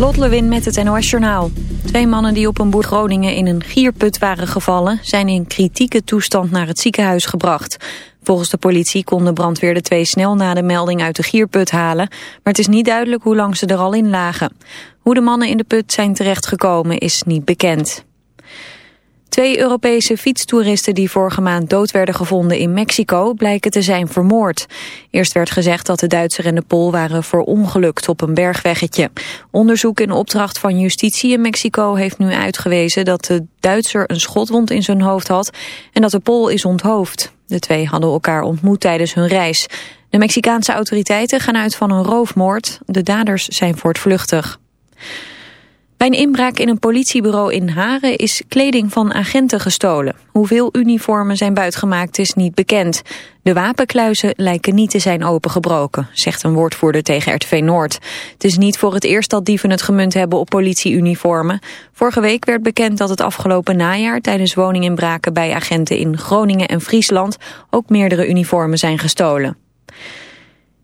Lot Lewin met het NOS Journaal. Twee mannen die op een boer Groningen in een gierput waren gevallen... zijn in kritieke toestand naar het ziekenhuis gebracht. Volgens de politie kon de brandweer de twee snel na de melding uit de gierput halen... maar het is niet duidelijk hoe lang ze er al in lagen. Hoe de mannen in de put zijn terechtgekomen is niet bekend. Twee Europese fietstoeristen die vorige maand dood werden gevonden in Mexico blijken te zijn vermoord. Eerst werd gezegd dat de Duitser en de Pool waren verongelukt op een bergweggetje. Onderzoek in opdracht van justitie in Mexico heeft nu uitgewezen dat de Duitser een schotwond in zijn hoofd had en dat de Pool is onthoofd. De twee hadden elkaar ontmoet tijdens hun reis. De Mexicaanse autoriteiten gaan uit van een roofmoord. De daders zijn voortvluchtig. Bij een inbraak in een politiebureau in Haren is kleding van agenten gestolen. Hoeveel uniformen zijn buitgemaakt is niet bekend. De wapenkluizen lijken niet te zijn opengebroken, zegt een woordvoerder tegen RTV Noord. Het is niet voor het eerst dat dieven het gemunt hebben op politieuniformen. Vorige week werd bekend dat het afgelopen najaar tijdens woninginbraken bij agenten in Groningen en Friesland ook meerdere uniformen zijn gestolen.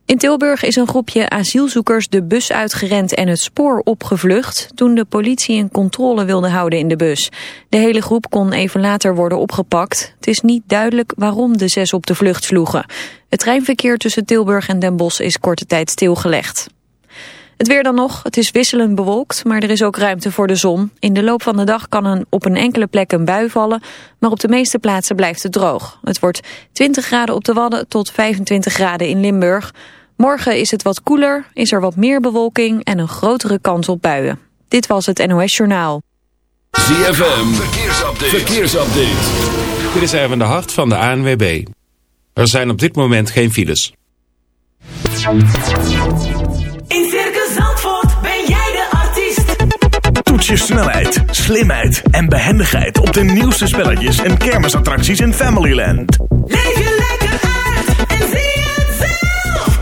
In Tilburg is een groepje asielzoekers de bus uitgerend en het spoor opgevlucht toen de politie een controle wilde houden in de bus. De hele groep kon even later worden opgepakt. Het is niet duidelijk waarom de zes op de vlucht sloegen. Het treinverkeer tussen Tilburg en Den Bosch is korte tijd stilgelegd. Het weer dan nog. Het is wisselend bewolkt, maar er is ook ruimte voor de zon. In de loop van de dag kan een, op een enkele plek een bui vallen, maar op de meeste plaatsen blijft het droog. Het wordt 20 graden op de Wadden tot 25 graden in Limburg. Morgen is het wat koeler, is er wat meer bewolking en een grotere kans op buien. Dit was het NOS Journaal. ZFM, verkeersupdate. verkeersupdate. Dit is even de hart van de ANWB. Er zijn op dit moment geen files. In Circus Zandvoort ben jij de artiest. Toets je snelheid, slimheid en behendigheid op de nieuwste spelletjes en kermisattracties in Familyland. Leef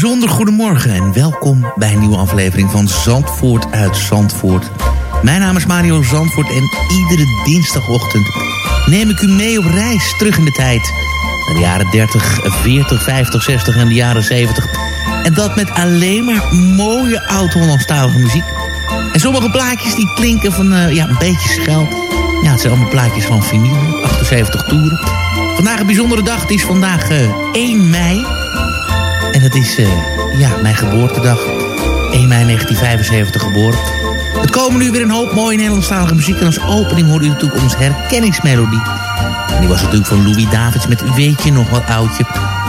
Bijzonder goedemorgen en welkom bij een nieuwe aflevering van Zandvoort uit Zandvoort. Mijn naam is Mario Zandvoort en iedere dinsdagochtend neem ik u mee op reis terug in de tijd. Naar de jaren 30, 40, 50, 60 en de jaren 70. En dat met alleen maar mooie oud-Hollandstalige muziek. En sommige plaatjes die klinken van uh, ja, een beetje schel. Ja, het zijn allemaal plaatjes van vinyl, 78 toeren. Vandaag een bijzondere dag, het is vandaag uh, 1 mei. En het is uh, ja, mijn geboortedag. 1 mei 1975 geboren. Het komen nu weer een hoop mooie Nederlandstalige muziek. En als opening hoorde u natuurlijk onze herkenningsmelodie. En die was natuurlijk van Louis Davids met Weet je nog wat oudje.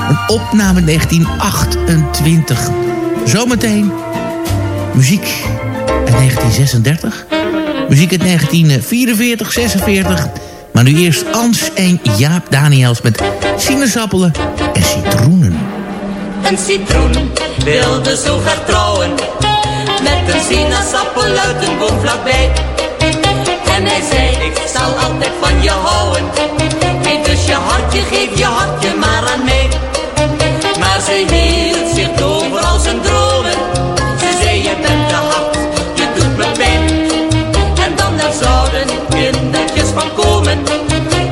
Een opname 1928. Zometeen muziek uit 1936. Muziek uit 1944, 46. Maar nu eerst Ans en Jaap Daniels met sinaasappelen en citroenen. Een citroen wilde zo graag trouwen Met een sinaasappel uit een boom vlakbij. En hij zei, ik zal altijd van je houden. Geef dus je hartje, geef je hartje maar aan mij. Maar ze hield zich over al zijn dromen. Ze zei, je bent te hard, je doet me pijn. En dan er zouden kindertjes van komen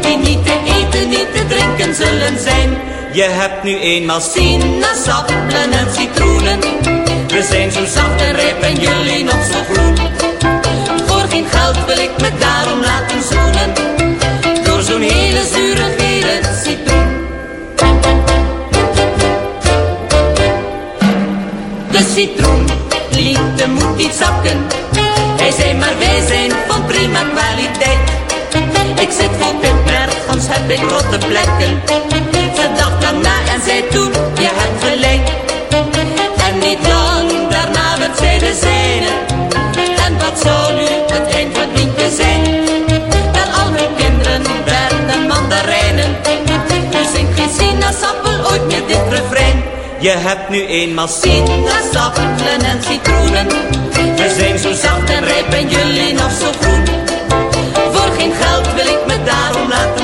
Die niet te eten, niet te drinken zullen zijn je hebt nu eenmaal sinaasappelen en citroenen. We zijn zo zacht en rijp en jullie nog zo groen. Voor geen geld wil ik me daarom laten zoenen. Door zo'n hele zure gele citroen. De citroen liet de moed niet zakken. Hij zei maar wij zijn van prima kwaliteit. Ik zit vol pit, nergens heb ik rotte plekken de dag daarna en zei toen, je hebt gelijk. En niet lang daarna werd zij de zijne. En wat zou nu het eind van liedje zijn? Wel al hun kinderen werden mandarijnen. Dus nu zingt geen sinaasappel ooit meer dit refrein. Je hebt nu eenmaal sinaasappelen en citroenen. We zijn zo zacht en rijp en jullie nog zo groen. Voor geen geld wil ik me daarom laten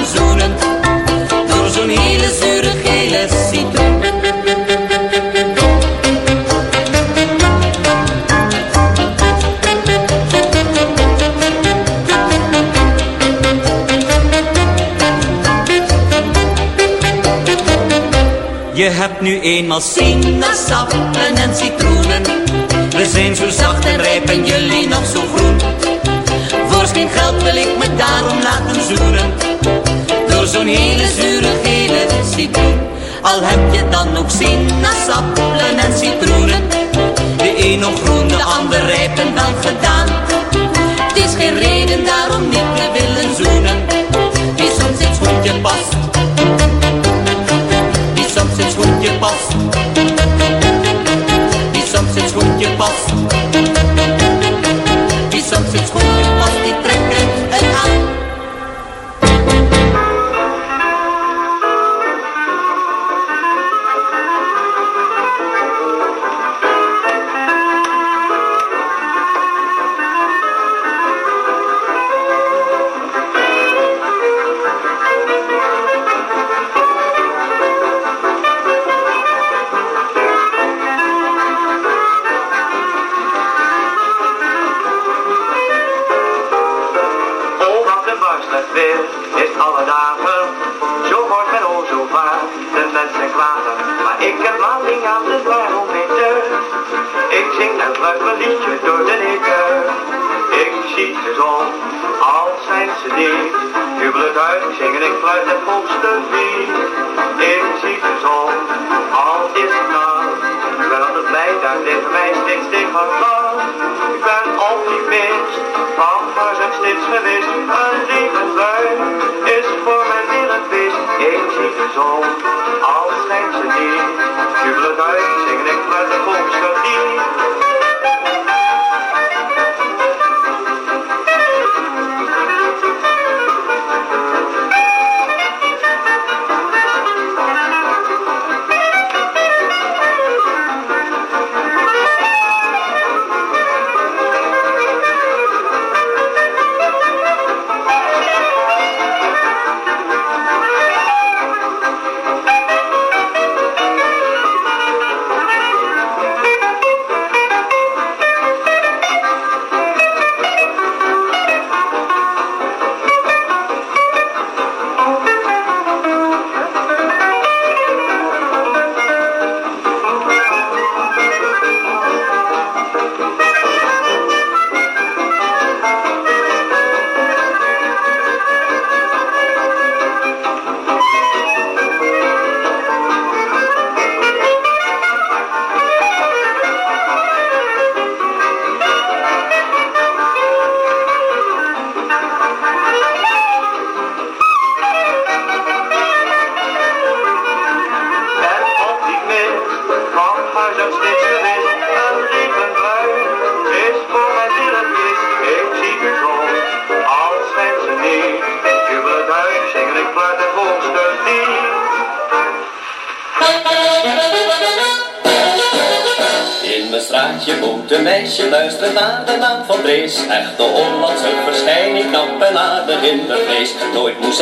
hebt nu eenmaal sinaasappelen en citroenen. We zijn zo zacht en rijp en jullie nog zo groen. Voor geen geld wil ik me daarom laten zoenen. Door zo'n hele zure gele citroen. Al heb je dan ook sinaasappelen en citroenen. De een nog groen, de ander rijp en dan gedaan. Het is geen reden daarom niet te willen zoenen. Wie soms in het schoentje past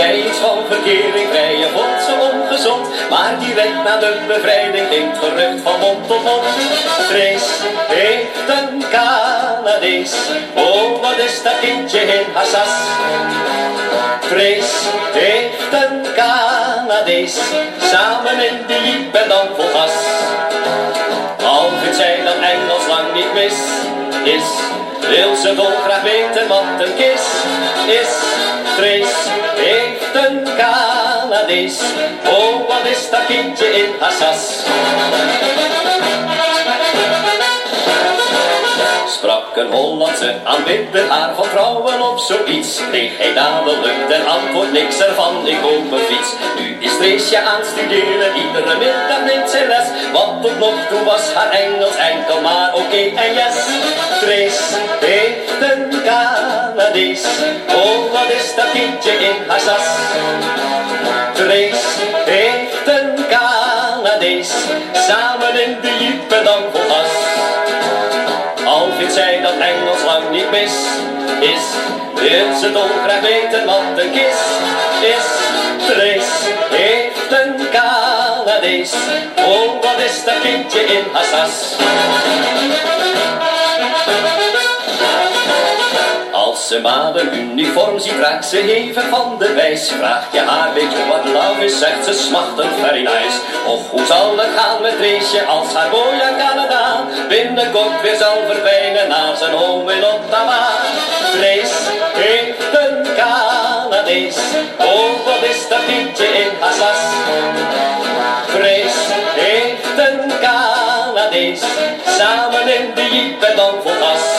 zij van verkering vrije vond ze ongezond. Maar direct na de bevrijding ging gerucht van mond tot mond. Drees heeft een Canadees, oh wat is dat kindje in haar sas. Drees heeft een Canadees, samen in de jeep en dan vol gas. Al vindt zij dat Engels lang niet mis is, wil ze dolgraag weten wat een kis is. Trace heeft een Canadees, oh wat is dat kindje in haar sas. Sprak een Hollandse aanbidder haar van trouwen op zoiets. Kreeg hij dadelijk ten antwoord niks ervan, ik koop een fiets. Nu is Treesje aan studeren, iedere middag neemt zij les. Want tot nog toe was haar Engels enkel maar oké en yes. Trees heeft een Canadees, oh wat is dat kindje in haar sas. Trees heeft een Canadees, samen diepe dan vol gas. Zij dat Engels lang niet mis is, wil ze dolgraag weten wat een kis is. Trace heeft een Canadees, oh wat is dat kindje in haar sas. Ze maar een uniform ziet, raakt ze even van de wijs. Vraag je haar, weet je wat love is, zegt ze smachtend very nice. Och, hoe zal het gaan met Reesje als haar boy aan Canada binnenkort weer zal verdwijnen naar zijn home in Ottawa. Vrees heeft een Canadees, oh wat is dat kindje in haar sas. Vrees heeft een Canadees, samen in de jeep en dan vol gas.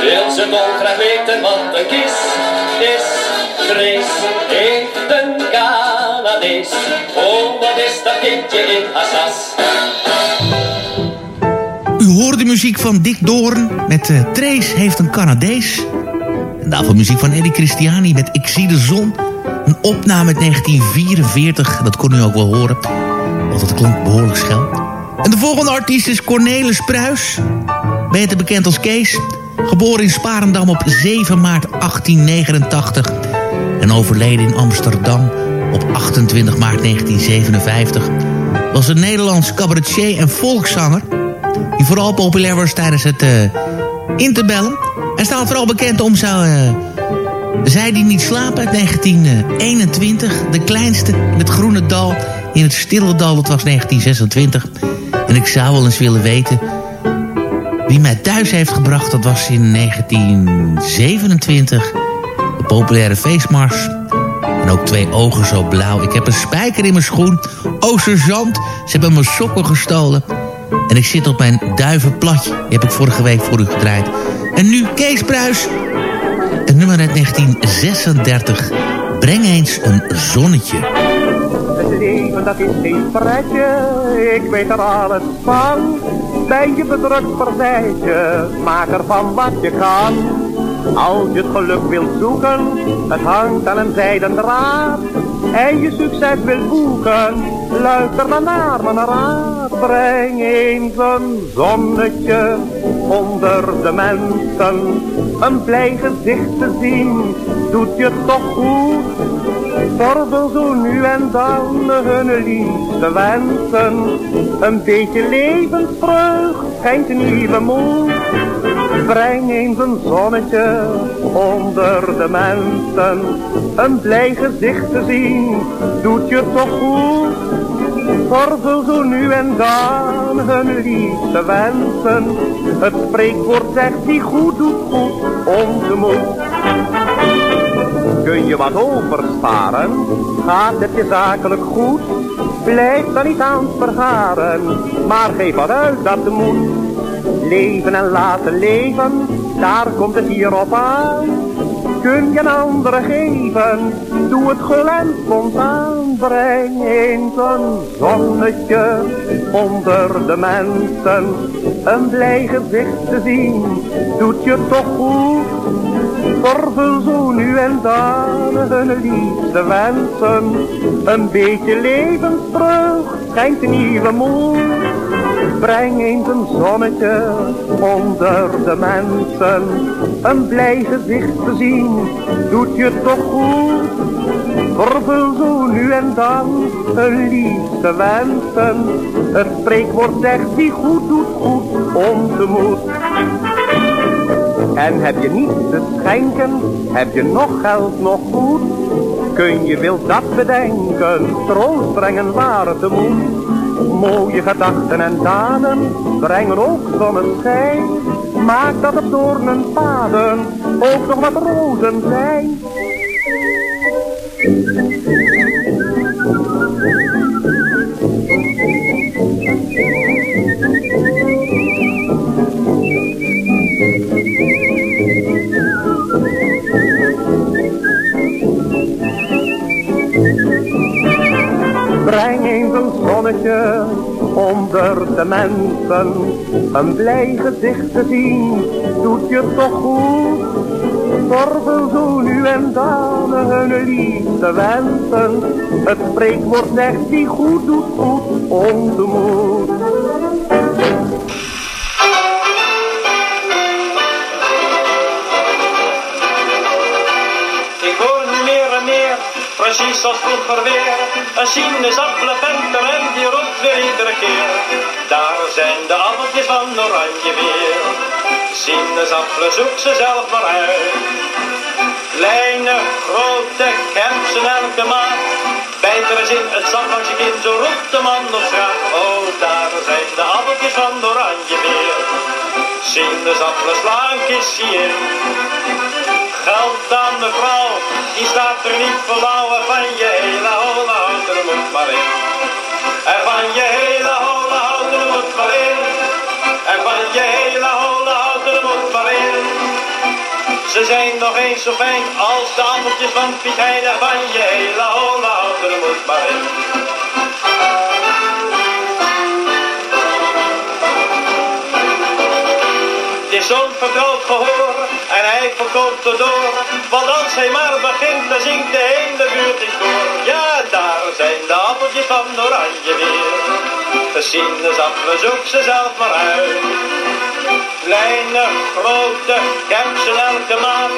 Wil ze dolgraag weten wat een kis is. Grace heeft een Canadees, oh wat is dat kindje in haar sas. U hoort de muziek van Dick Doorn met uh, Trace heeft een Canadees. En daarvoor muziek van Eddie Christiani met Ik zie de zon. Een opname uit 1944, dat kon u ook wel horen. Want het klonk behoorlijk schel. En de volgende artiest is Cornelis Pruis. Beter bekend als Kees. Geboren in Sparendam op 7 maart 1889. En overleden in Amsterdam op 28 maart 1957. Was een Nederlands cabaretier en volkszanger. Die vooral populair was tijdens het uh, interbellen. Hij staat vooral bekend om zou... Uh, zij die niet slapen uit 1921. De kleinste in het groene dal. In het stille dal, dat was 1926. En ik zou wel eens willen weten... wie mij thuis heeft gebracht, dat was in 1927. De populaire feestmars. En ook twee ogen zo blauw. Ik heb een spijker in mijn schoen. Sergeant, ze hebben mijn sokken gestolen. En ik zit op mijn duivenplatje. Die heb ik vorige week voor u gedraaid. En nu Kees Pruis. Het nummer uit 1936. Breng eens een zonnetje. Het leven dat is geen pretje, ik weet er alles van. Ben je bedrukt, verwijt je, maak ervan wat je kan. Als je het geluk wilt zoeken, het hangt aan een zijden draad. En je succes wilt boeken, luister dan naar mijn raad. Breng eens een zonnetje onder de mensen. Een blij gezicht te zien, doet je toch goed. Vordel zo nu en dan hun liefste wensen. Een beetje levensvreugd schenkt nieuwe moed. Breng eens een zonnetje onder de mensen. Een blij gezicht te zien, doet je toch goed. Vordel zo nu en dan hun liefste wensen. Het spreekwoord zegt die goed doet goed, onze moed. Kun je wat oversparen? Gaat het je zakelijk goed? Blijf dan niet aan het vergaren, maar geef wat uit dat de moet. Leven en laten leven, daar komt het hier op aan. Kun je een andere geven, doe het gul en. Breng eens een zonnetje onder de mensen. Een blij gezicht te zien, doet je toch goed. Vervul zo nu en dan hun liefste wensen. Een beetje levensvreugd schenkt nieuwe moed. Breng eens een zonnetje onder de mensen. Een blij gezicht te zien, doet je toch goed. Vervul zo nu en dan hun liefste wensen. Het spreekwoord zegt wie goed doet goed, onze moed. En heb je niets te schenken, heb je nog geld, nog goed. Kun je wil dat bedenken, troost brengen waar het moet. Mooie gedachten en daden brengen ook zonneschijn. Maak dat op doornen paden ook nog wat rozen zijn. Breng eens een zonnetje onder de mensen. Een blij gezicht te zien, doet je toch goed. Vordel zo nu en dan hun liefde wensen. Het spreekwoord zegt die goed doet goed ontmoet. Ik hoor nu meer en meer, precies als vroeger weer. Een sinaasappelventer en die roept weer iedere keer. Daar zijn de appeltjes van oranje weer. Sinaasappelen zoek ze zelf maar uit. Kleine, grote, kersen elke maat. Bijt er eens in het zak als kind, zo roept de man op straat. Oh, daar zijn de appeltjes van oranje weer. Sinaasappelen slaan kistje in. Geld aan de vrouw, die staat er niet voor lauwe van je hele er moet maar in. En van je hele holle hout er moet maar in. En van je hele holle hout er moet maar in. Ze zijn nog eens zo fijn als de appeltjes van Piet Hein. En van je hele holle hout er moet maar in. Het is zo'n vertrouwd gehoor en hij verkoopt er door. Hij maar begint, dan zingt de hele buurt in koor. Ja, daar zijn de appeltjes van oranje weer. De sinaasappelen zoek ze zelf maar uit. Kleine, grote, kersen elke maat.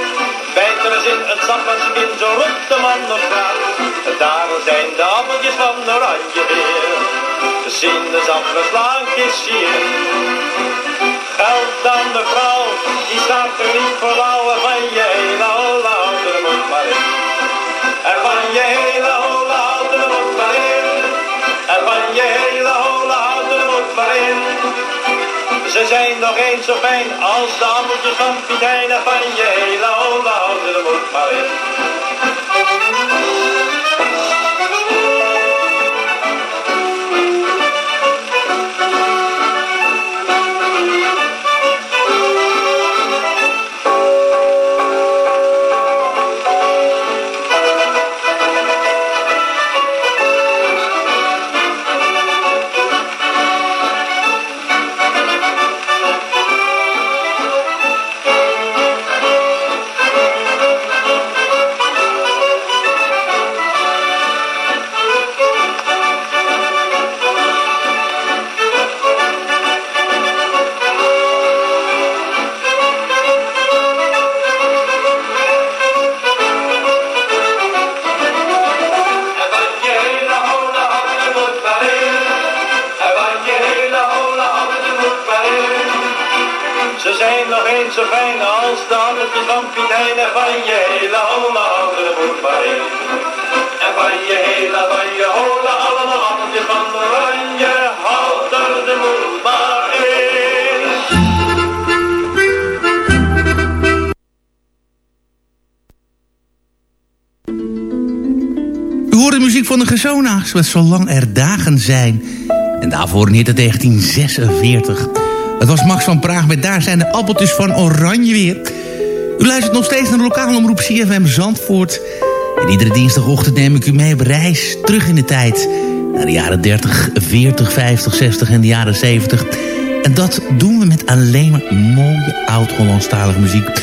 Bijt er eens in het je kind, zo roept de man op straat. Daar zijn de appeltjes van oranje weer. De sinaasappelen slaan in. Geld aan de vrouw, die staat er niet voor lauwe van je Ze zijn nog eens zo fijn als de appeltjes van Piet Hein. En van je hele holle houten moet maar. Gezona's met Zolang er dagen zijn. En daarvoor in hitte 1946. Het was Max van Praag met Daar zijn de appeltjes van Oranje weer. U luistert nog steeds naar de lokale omroep CFM Zandvoort. En iedere dinsdagochtend neem ik u mee op reis terug in de tijd. Naar de jaren 30, 40, 50, 60 en de jaren 70. En dat doen we met alleen maar mooie oud-Hollandstalige muziek.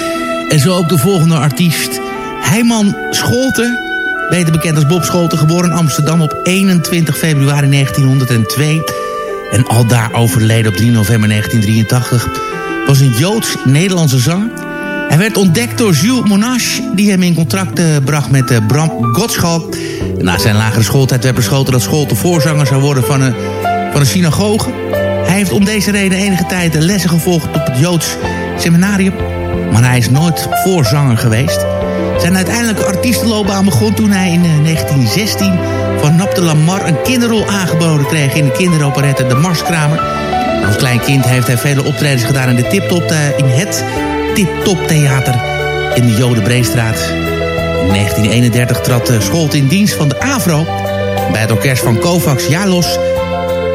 En zo ook de volgende artiest. Heiman Scholten, beter bekend als Bob Scholten, geboren in Amsterdam op 21 februari 1902... en aldaar overleden op 3 november 1983... was een Joods-Nederlandse zanger. Hij werd ontdekt door Jules Monash... die hem in contact eh, bracht met eh, Bram Gottschalk. Na zijn lagere schooltijd werd beschoten dat Scholten voorzanger zou worden van een, van een synagoge. Hij heeft om deze reden enige tijd lessen gevolgd op het Joods seminarium... maar hij is nooit voorzanger geweest... Zijn uiteindelijke artiestenloopbaan begon toen hij in eh, 1916 van Nap de Lamar een kinderrol aangeboden kreeg in de kinderoperette De Marskramer. Als klein kind heeft hij vele optredens gedaan in, de Tip-Top, eh, in het Tip-Top Theater in de Jodenbreestraat. In 1931 trad uh, Scholt in dienst van de AVRO. Bij het orkest van Kovacs Jalos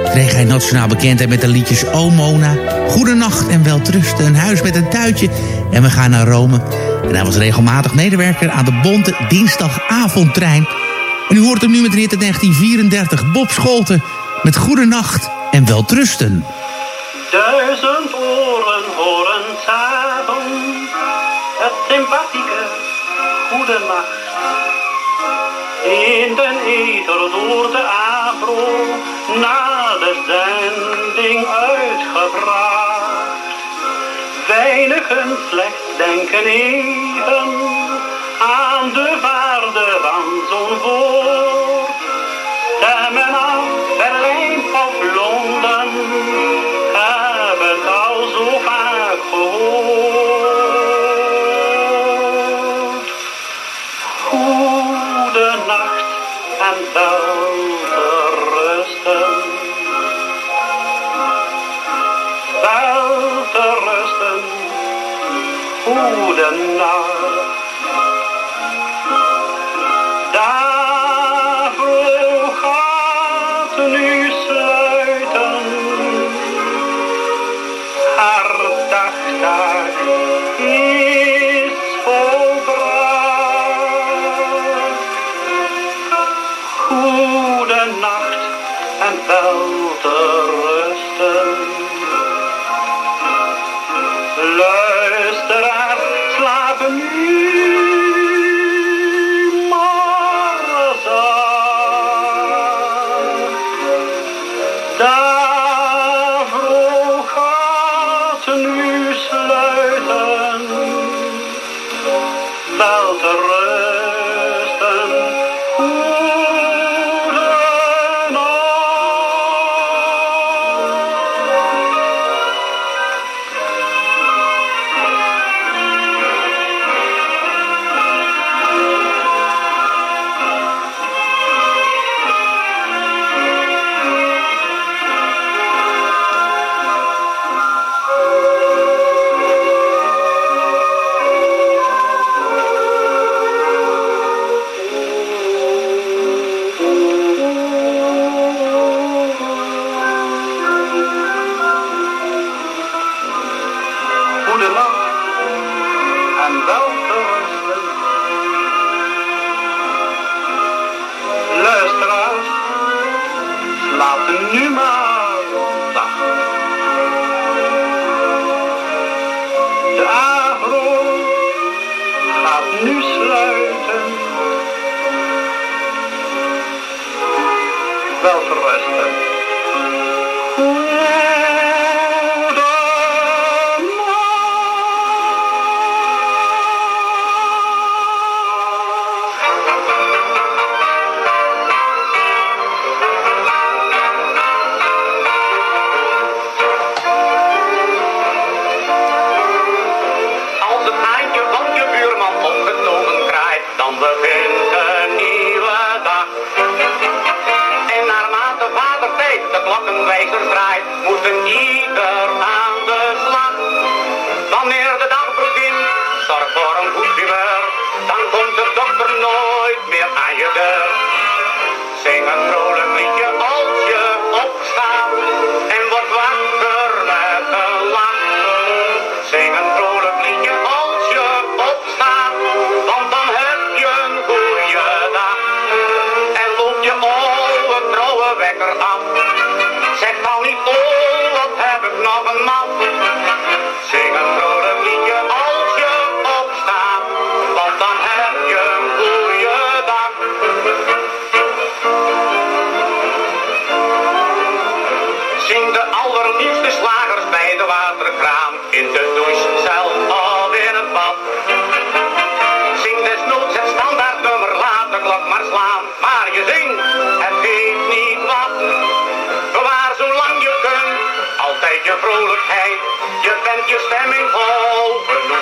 kreeg hij nationaal bekendheid met de liedjes O Mona, Goedenacht en Weltrusten, Een huis met een tuitje en we gaan naar Rome. En hij was regelmatig medewerker aan de bonte dinsdagavondtrein. En u hoort hem nu met de 1934 Bob Scholten met Goedenacht en Weltrusten. Duizend oren horen samen het sympathieke Goedenacht. In den ether door de afro naar Een slecht denken even. 人啊。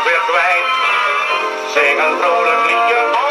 weer kwijt. Zing een vrolijk liedje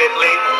Denk aan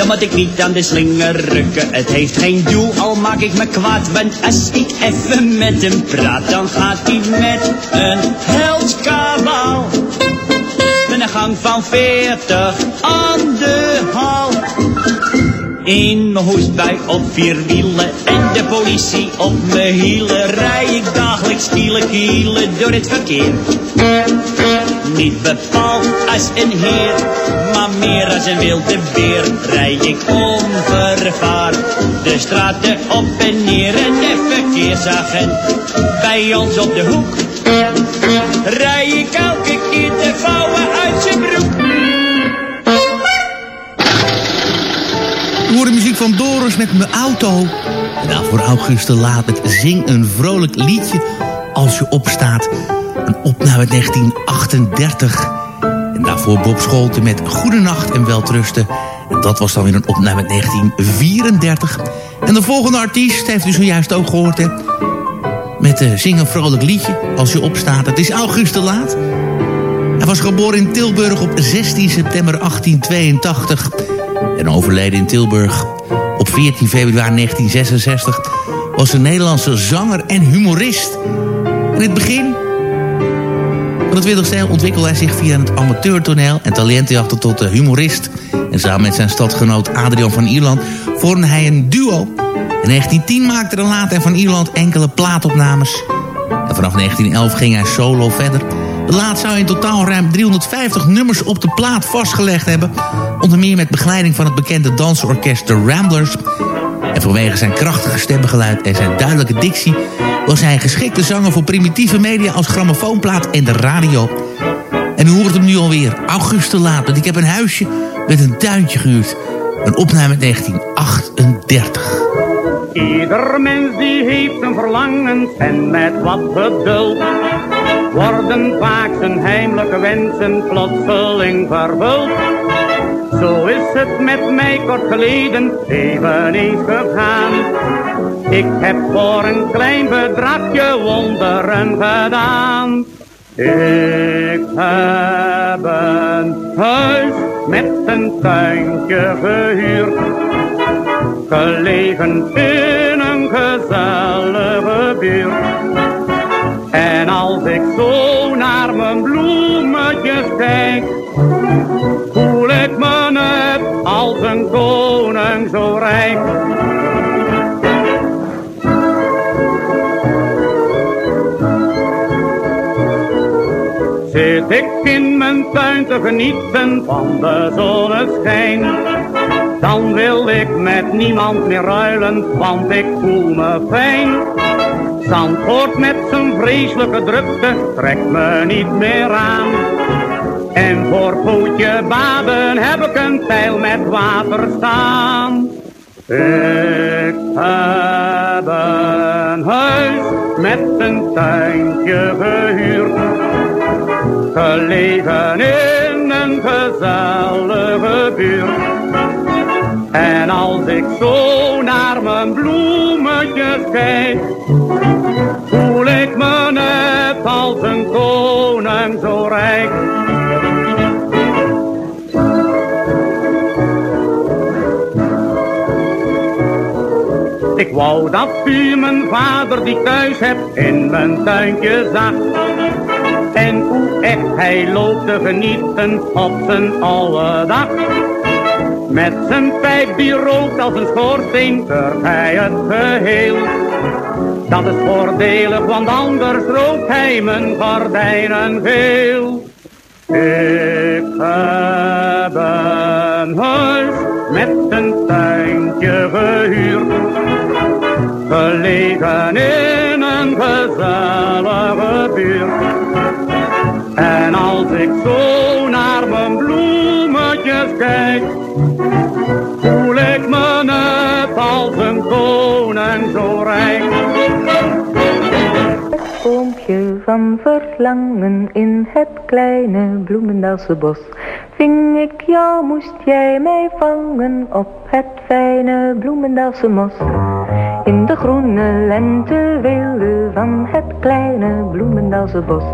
dan moet ik niet aan de slinger rukken. Het heeft geen doel, al maak ik me kwaad, want als ik even met hem praat, dan gaat hij met een heldskabaal. Met een gang van veertig aan de hal. In mijn hoestbui op vier wielen en de politie op mijn hielen rij ik dagelijks kielen kielen door het verkeer. Niet bepaald als een heer, maar meer als een wilde beer rij ik onvervaard de straten op en neer en de verkeersagent bij ons op de hoek. Rij ik elke keer de vouwen uit zijn broek. We horen muziek van Doris met mijn auto. En daarvoor August de Laat met Zing een vrolijk liedje als je opstaat. Een opname uit 1938. En daarvoor Bob Scholten met Goedenacht en Welterusten. En dat was dan weer een opname uit 1934. En de volgende artiest heeft u zojuist ook gehoord, hè? Met uh, Zing een vrolijk liedje als je opstaat. Het is August de Laat. Hij was geboren in Tilburg op 16 september 1882 en overleden in Tilburg op 14 februari 1966... was een Nederlandse zanger en humorist. In het begin van het 20 eeuw ontwikkelde hij zich via het amateurtoneel... en talentenjachten tot de humorist. En samen met zijn stadgenoot Adrian van Ierland vormde hij een duo. In 1910 maakte de later van Ierland enkele plaatopnames. En vanaf 1911 ging hij solo verder De laat zou in totaal ruim 350 nummers op de plaat vastgelegd hebben. Onder meer met begeleiding van het bekende dansorkest The Ramblers. En vanwege zijn krachtige stemgeluid en zijn duidelijke dictie... was hij een geschikte zanger voor primitieve media als grammofoonplaat en de radio. En u hoort hem nu alweer, Auguste Laat. Ik heb een huisje met een tuintje gehuurd. Een opname 1938. Ieder mens die heeft een verlangen en met wat geduld worden vaak zijn heimelijke wensen plotseling vervuld. Zo is het met mij kort geleden eveneens gegaan. Ik heb voor een klein bedragje wonderen gedaan. Ik heb een huis met een tuintje gehuurd. Gelegen in een gezellige buurt. Zo naar mijn bloemetjes kijk, voel ik me net als een koning zo rijk. Zit ik in mijn tuin te genieten van de zonneschijn, dan wil ik met niemand meer ruilen, want ik voel me fijn. Zandvoort met zijn vreselijke drukte trekt me niet meer aan. En voor pootje baden heb ik een pijl met water staan. Ik heb een huis met een tuintje gehuurd. Gelegen in een gezellige buurt. En als ik zo naar mijn bloemetjes kijk, voel ik me net als een koning zo rijk. Ik wou dat u mijn vader die thuis hebt in mijn tuintje zag. En hoe echt hij loopt te genieten op zijn oude dag. Met zijn pijp die rookt als een schoorsteen, keurt hij het geheel. Dat is voordelig, want anders rookt hij mijn gordijnen veel. Ik heb een huis met een tuintje gehuurd. Gelegen in een gezellige buurt. En als ik zo naar mijn bloemetjes kijk, voel ik me net als een koning zo rijk. Verlangen in het kleine bloemendaalse bos. Ving ik jou, moest jij mij vangen op het fijne bloemendaalse mos. In de groene lenteweelde van het kleine bloemendaalse bos.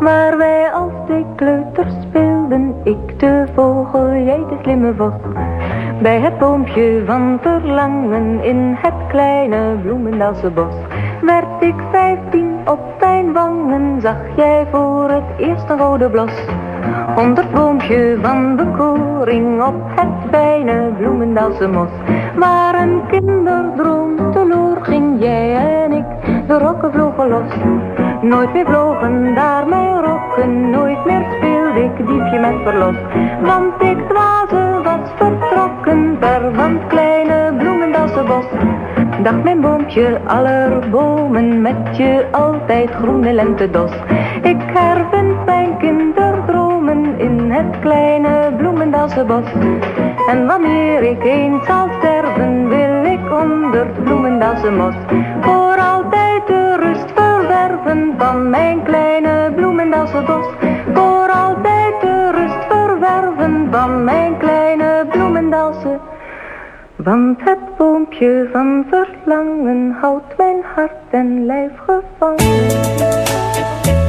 Waar wij als twee kleuters speelden, ik de vogel, jij de slimme vos. Bij het boompje van verlangen in het kleine bloemendaalse bos. Werd ik vijftien op mijn wangen, zag jij voor het eerst een rode blos. Onder het boompje van bekoring op het fijne bloemendaalse mos. Waar een kinderdroom teloor ging jij en ik, de rokken vlogen los. Nooit meer vlogen daar mijn rokken, nooit meer speelde ik diefje met verlos. Want ik dwaze was vertrokken, ver van het kleine bloemendaalse bos. Dag mijn boompje, aller bomen, met je altijd groene lentedos. Ik hervind mijn kinderdromen in het kleine bloemendaalse bos. En wanneer ik eens zal sterven, wil ik onder bloemendaalse mos. Voor altijd de rust verwerven van mijn kleine bloemendaalse bos. Voor altijd de rust verwerven van mijn want het boompje van verlangen houdt mijn hart en lijf gevangen.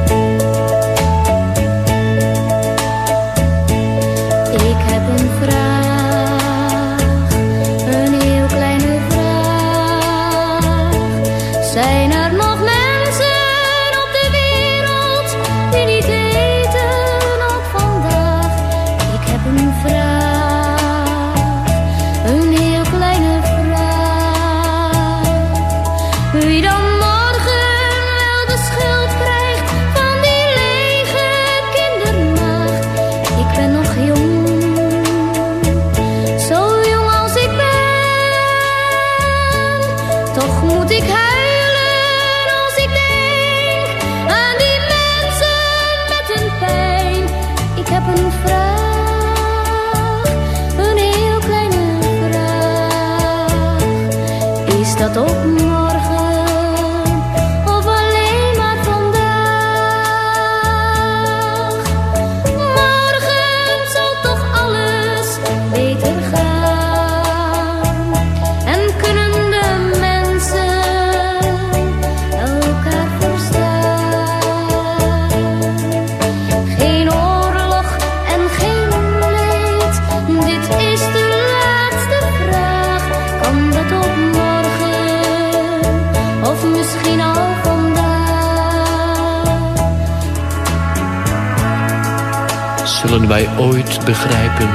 Zullen wij ooit begrijpen,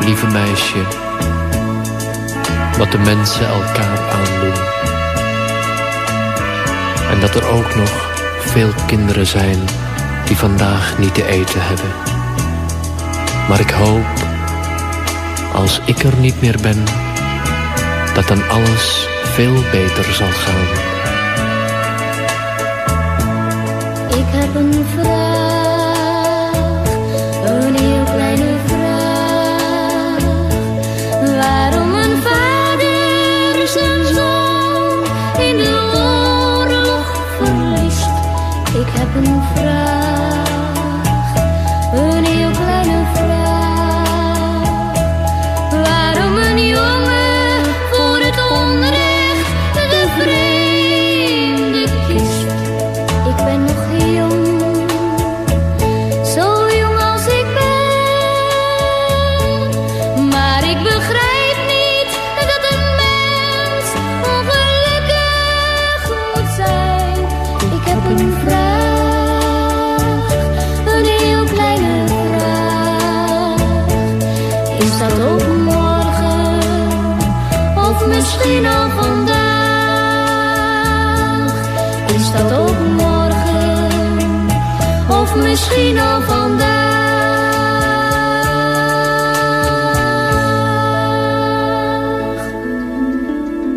lieve meisje, wat de mensen elkaar aandoen? En dat er ook nog veel kinderen zijn die vandaag niet te eten hebben. Maar ik hoop, als ik er niet meer ben, dat dan alles veel beter zal gaan. Ik heb een vraag, misschien al vandaag?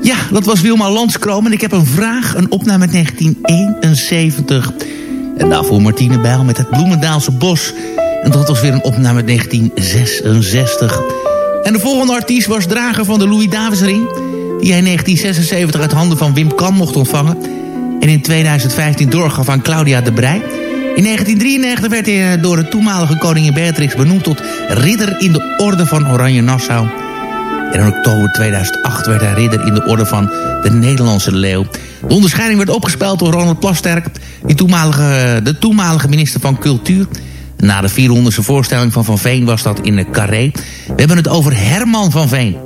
Ja, dat was Wilma Landskroom. En ik heb een vraag, een opname uit 1971. En daarvoor Martine Bijl met het Bloemendaalse Bos. En dat was weer een opname uit 1966. En de volgende artiest was drager van de Louis Davidsring... die hij in 1976 uit handen van Wim Kam mocht ontvangen... en in 2015 doorgaf aan Claudia de Brij. In 1993 werd hij eh, door de toenmalige koningin Beatrix benoemd... tot ridder in de orde van Oranje Nassau... En in oktober 2008 werd hij ridder in de orde van de Nederlandse Leeuw. De onderscheiding werd opgespeeld door Ronald Plasterk, die toenmalige, de toenmalige minister van Cultuur. Na de 400ste voorstelling van Van Veen was dat in de Carré. We hebben het over Herman van Veen.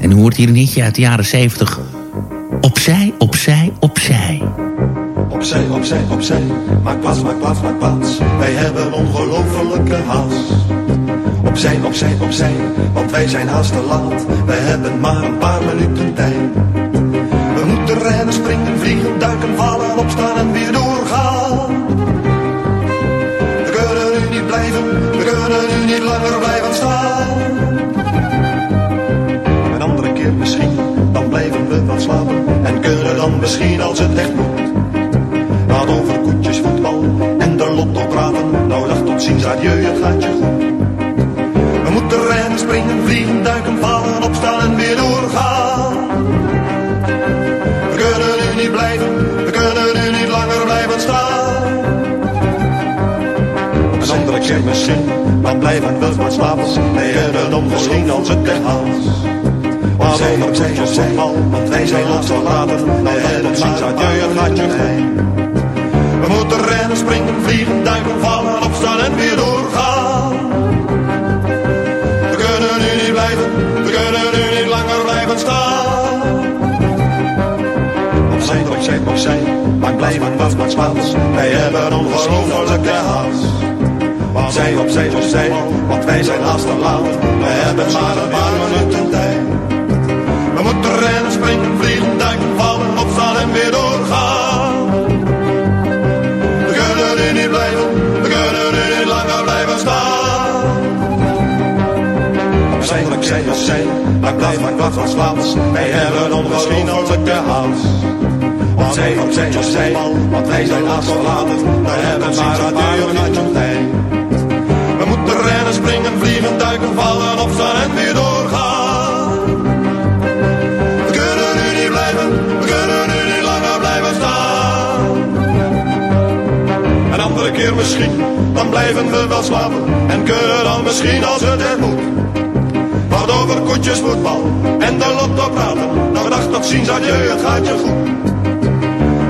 En u hoort hier een hitje uit de jaren 70. Opzij, opzij, opzij. Opzij, opzij, opzij, maak plaats, maak plaats, maak plaats. Wij hebben ongelofelijke haast. Opzij, opzij, opzij, want wij zijn haast te laat. Wij hebben maar een paar minuten tijd. We moeten rennen, springen, vliegen, duiken, vallen, opstaan en weer doorgaan. We kunnen nu niet blijven, we kunnen nu niet langer blijven staan. Een andere keer misschien, dan blijven we wat slapen. En kunnen dan misschien als het echt moet. Laat over koetjes, voetbal en de lotto praten. Nou dag tot ziens, adieu, het gaat je goed. We moeten rennen, springen, vliegen, duiken, vallen, opstaan en weer doorgaan. We kunnen nu niet blijven, we kunnen nu niet langer blijven staan. Een andere keer misschien, dan blijven we maar slapen. Wij hebben dan misschien als het haast. Maar zij zij zij, want wij zijn ons verlaten. Wij hebben ziens, adieu, het gaat je goed. We moeten rennen, springen, vliegen, duiken, vallen, opstaan en weer doorgaan. We kunnen nu niet blijven, we kunnen nu niet langer blijven staan. Opzij, opzij, opzij, maar blijven was maar spaans. Wij hebben ongelofelijke haast. Opzij, opzij, opzij, want wij zijn haast te laat. We hebben maar een paar minuten tijd. We moeten rennen, springen, vliegen, duiken, vallen, Wij hebben ongelofelijke haast. Opzij, opzij, opzij, want wij zijn verlaten. We hebben maar een paar minuten tijd. We moeten rennen, springen, vliegen, duiken, vallen, opstaan en weer doorgaan. We kunnen nu niet blijven, we kunnen nu niet langer blijven staan. Een andere keer misschien, dan blijven we wel slapen. En kunnen dan misschien als het er moet. Over koetjes, voetbal en de lotto praten. Nou dag tot ziens, adieu, het gaat je goed.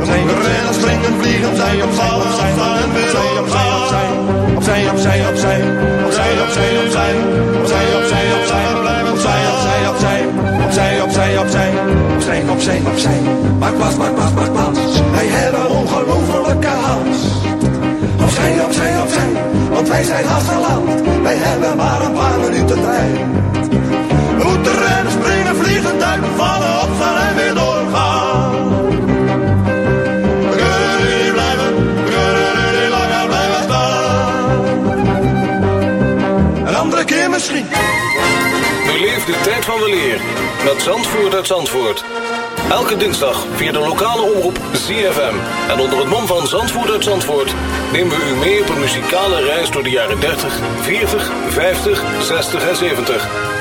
We moeten rennen, springen, vliegen, zij op vallen, opstaan en weer opzij, opzij, opzij, opzij, opzij, opzij, opzij, opzij, opzij, opzij, opzij, blijven opzij, opzij, opzij, opzij, opzij, opzij, opzij, opzij, opzij, maak plaats, maak plaats, maak plaats. Wij hebben ongelofelijke haast. Opzij, opzij, opzij, want wij zijn haast de duik, vallen opstaan en weer doorgaan. We kunnen nu niet blijven, we kunnen nu niet langer blijven staan. Een andere keer misschien. Beleef de tijd van weleer met Zandvoort uit Zandvoort. Elke dinsdag via de lokale omroep ZFM. En onder het mom van Zandvoort uit Zandvoort nemen we u mee op een muzikale reis door de jaren 30, 40, 50, 60 en 70.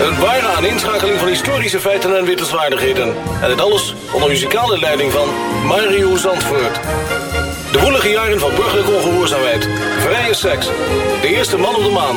Een ware aaninschakeling van historische feiten en wittelswaardigheden. En dit alles onder muzikale leiding van Mario Zandvoort. De woelige jaren van burgerlijke ongehoorzaamheid, vrije seks, de eerste man op de maan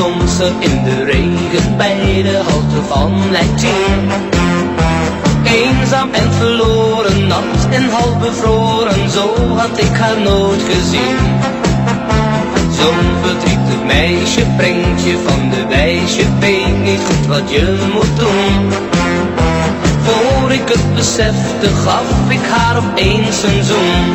stond ze in de regen bij de halte van Leidschien. Eenzaam en verloren, nat en half bevroren, zo had ik haar nooit gezien. Zo'n verdrietig meisje brengt je van de wijsje, weet niet goed wat je moet doen. Voor ik het besefte, gaf ik haar opeens een zoen.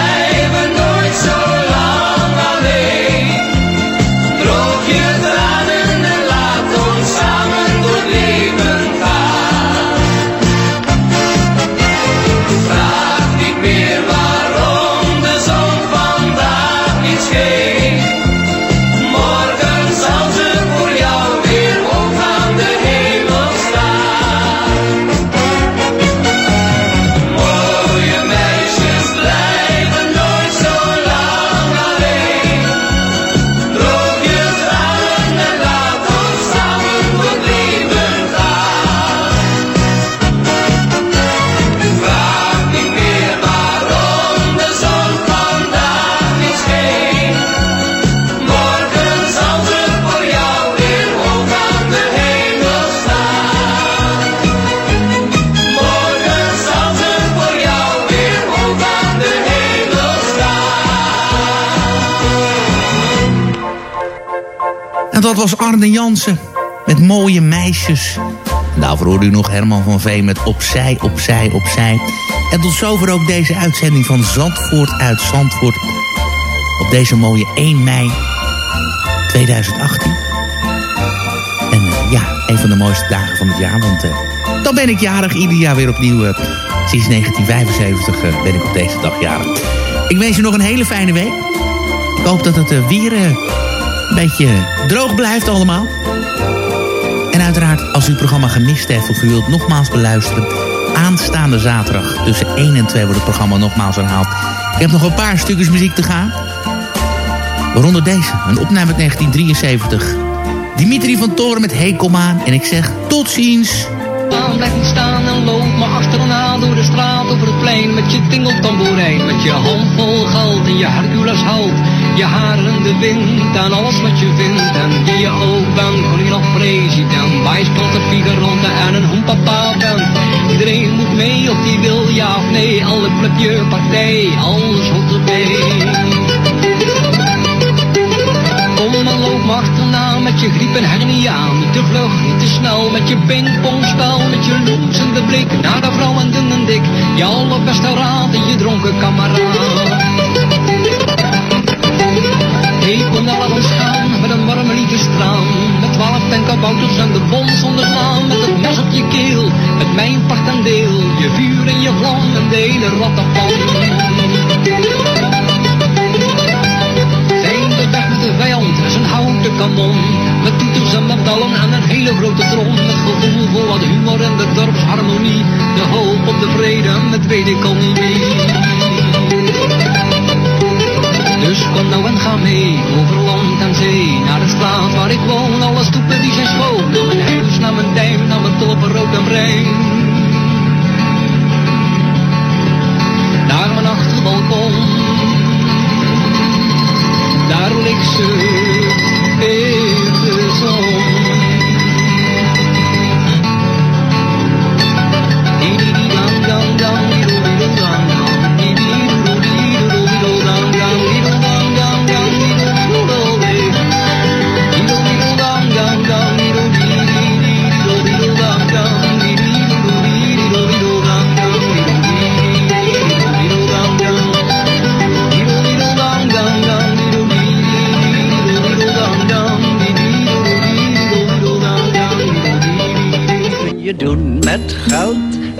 dat was Arne Jansen met mooie meisjes. Daarvoor hoorde u nog Herman van Veen met Opzij, Opzij, Opzij. En tot zover ook deze uitzending van Zandvoort uit Zandvoort. Op deze mooie 1 mei 2018. En eh, ja, een van de mooiste dagen van het jaar. Want eh, dan ben ik jarig, ieder jaar weer opnieuw. eh, sinds 1975 eh, ben ik op deze dag jarig. Ik wens je nog een hele fijne week. Ik hoop dat het weer een beetje droog blijft allemaal. En uiteraard, als u het programma gemist heeft of u wilt nogmaals beluisteren... aanstaande zaterdag tussen 1 en 2 wordt het programma nogmaals herhaald. Ik heb nog een paar stukjes muziek te gaan. Waaronder deze, een opname uit 1973. Dimitri van Toren met Hey Kom aan. En ik zeg tot ziens. Aan, blijf niet staan en loop maar achterna door de straat over het plein met je tingeltamboerijn, met je hand vol geld en je Hercules hout, je haren de wind en alles wat je vindt en wie je ook bent, gewoon nog president, wijsplatte figuranten en een hoempapa bent. Iedereen moet mee of die wil ja of nee, alle clubje partij, alles hoort erbij. Met je griep en hernia. Niet te vlug, niet te snel, met je pingpongspel. Met je loensende blik naar de vrouw en dun en dik. Je allerbeste raad en je dronken kameraad. Ik kon naar ons gaan met een warme liefdestraan. Met twaalf penkabouters en de bons onderslaan. Met het mes op je keel, met mijn part en deel. Je vuur en je vlam en de hele rattenpan. Houten kanon. Met toeters en metallen en een hele grote trom. Met gevoel voor wat humor en de dorpsharmonie. De hoop op de vrede met wedereconomie. Dus kom nou en ga mee, over land en zee, naar de straat waar ik woon. Alle stoepen die zijn schoon, naar mijn huis, naar mijn duim, naar mijn toppen, rood en bruin. Naar mijn achterbalkon, daar ligt ze It's his own.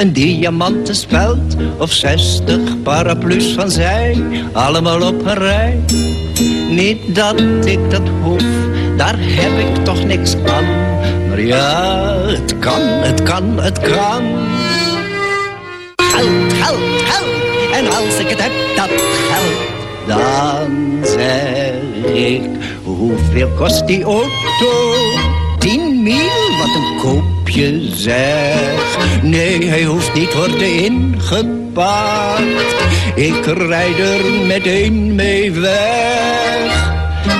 Een diamanten speld of zestig paraplu's van zij, allemaal op een rij. Niet dat ik dat hoef, daar heb ik toch niks aan. Maar ja, het kan, het kan, het kan. Geld, geld, geld. En als ik het heb, dat geld, dan zeg ik, hoeveel kost die auto? Tien mil, wat een koopje zeg. Nee, hij hoeft niet worden ingepakt. Ik rijd er meteen mee weg.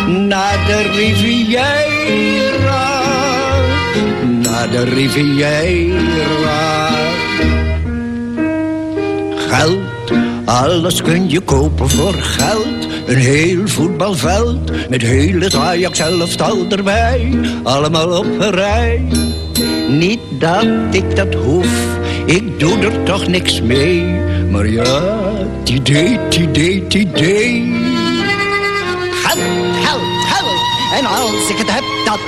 Naar de Riviera. Naar de Riviera. Geld, alles kun je kopen voor geld. Een heel voetbalveld met heel het Ajax elftal erbij. Allemaal op een rij. Niet dat ik dat hoef, ik doe er toch niks mee. Maar ja, het idee, het idee, het idee. Geld, geld, geld. En als ik het heb, dat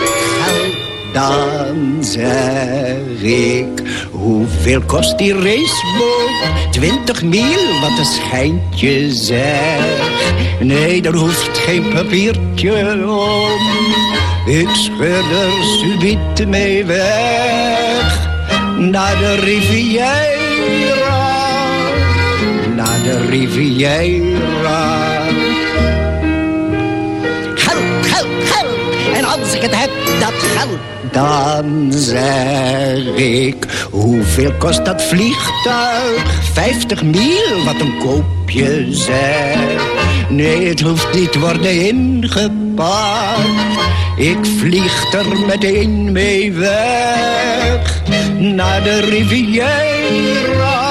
geld. Dan zeg ik, hoeveel kost die raceboot? Twintig mil, wat een schijntje zeg. Nee, daar hoeft geen papiertje om. Ik scheur er subiet mee weg. Naar de Riviera. Naar de Riviera. Geld, geld, geld. En als ik het heb, dat geld. Dan zeg ik, hoeveel kost dat vliegtuig? Vijftig mil, wat een koopje zeg. Nee, het hoeft niet worden ingepakt. Ik vlieg er meteen mee weg. Naar de Riviera.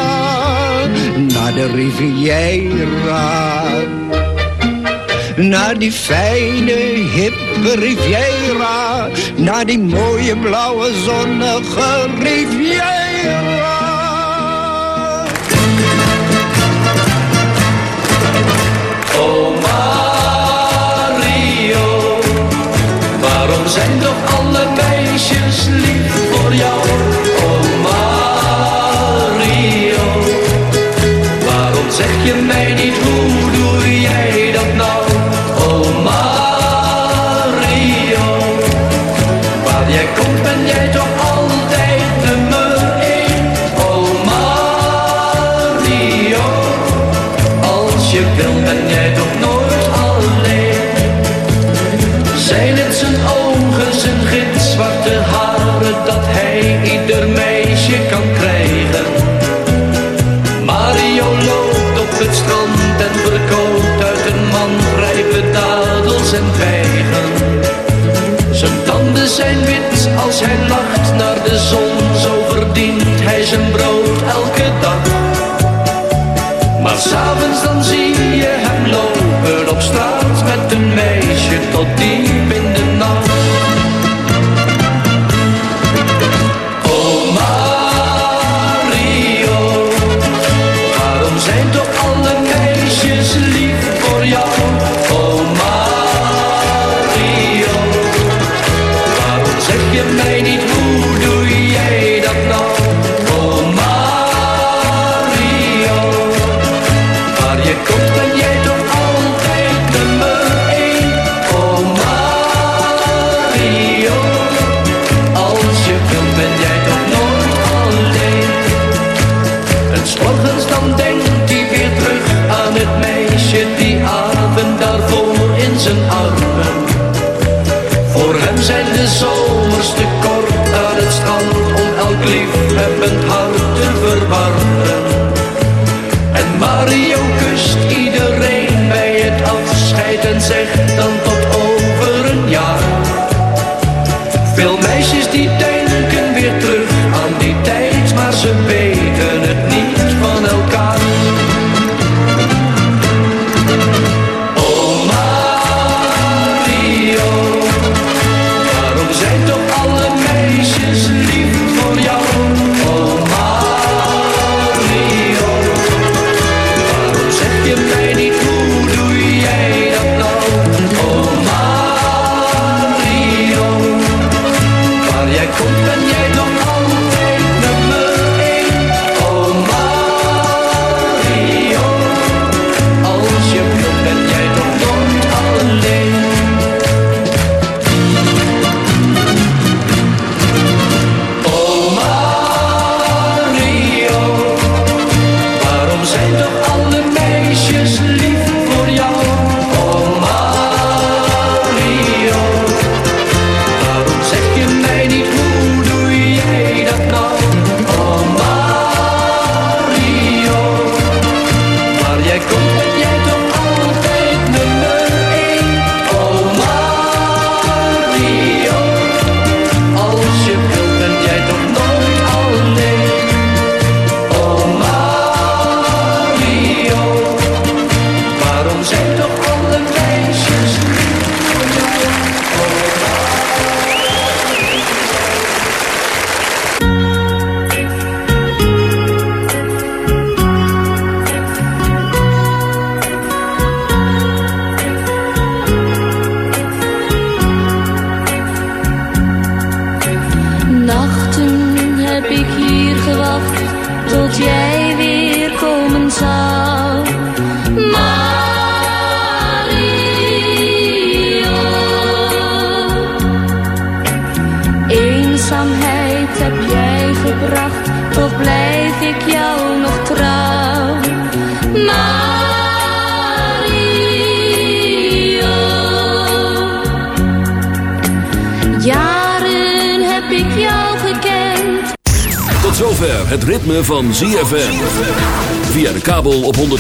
Naar de Riviera. Naar die fijne, hippe Riviera. Naar die mooie, blauwe, zonnige Riviera. Zijn toch alle meisjes lief voor jou? Oh Mario, waarom zeg je mij niet hoe doe jij dat nou? Oh Mario, waar jij komt ben jij toch Zijn tanden zijn wit als hij lacht naar de zon Zo verdient hij zijn brood